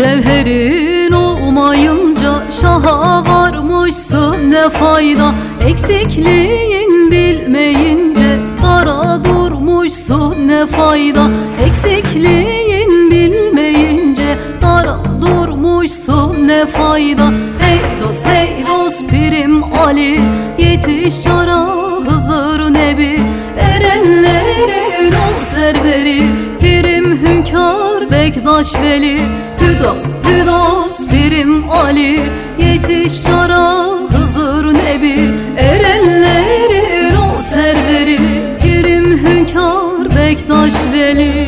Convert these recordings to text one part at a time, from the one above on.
Cevherin olmayınca şaha varmışsın ne fayda? Eksikliğin bilmeyince dara durmuşsun ne fayda? Eksikliğin bilmeyince dara durmuşsun ne fayda? Hey dost hey dost pirim Ali yetiş cara Hızır Nebi. Erenlerin ol serveri Pirim hünkâr Bektaş Veli Hüdos Hüdos Pirim Ali. Yetiş cara Hızır Nebi. Erenlerin ol serveri Pirim hünkâr Bektaş Veli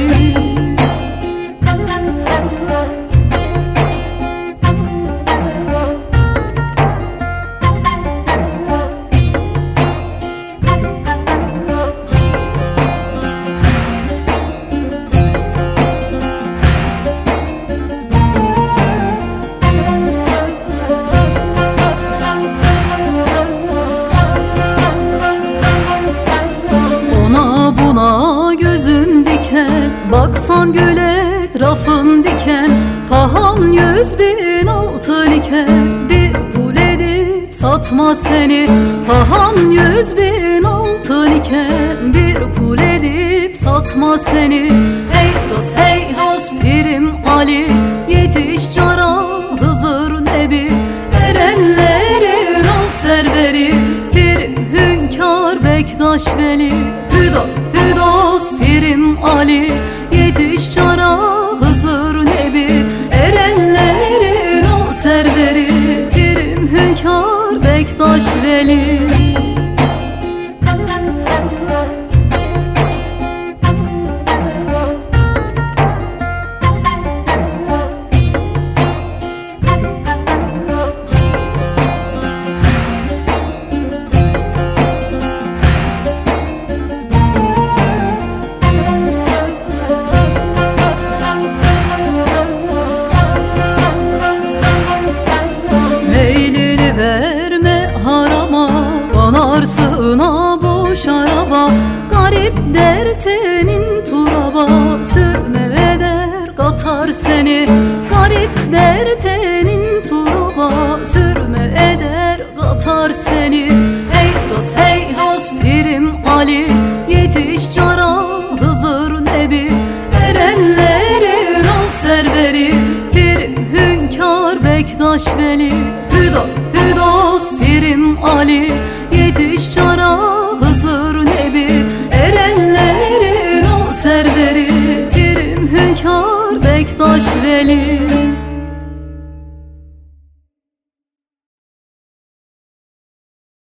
diken Baksan güle rafın diken Pahan yüz bin altın iken Bir pul edip satma seni Pahan yüz bin altın iken Bir pul edip satma seni. Hey dost hey dost pirim Ali Yetiş cara Hızır Nebi. Erenlerin ol serveri Pirim hünkâr Bektaş Veli. Hüdos Hüdos Pirim Ali Banarsına bu şaraba Garip dertenin turaba. Sürme eder katar seni Garip dertenin turaba. Sürme eder katar seni. Hey dost hey dost pirim Ali Yetiş cara Hızır Nebi. Erenlerin ol serveri Pirim hünkâr Bektaş Veli. Hüdos Hüdos Pirim Ali Yetiş cara Hızır Nebi Erenlerin ol serveri Pirim hünkâr Bektaş Veli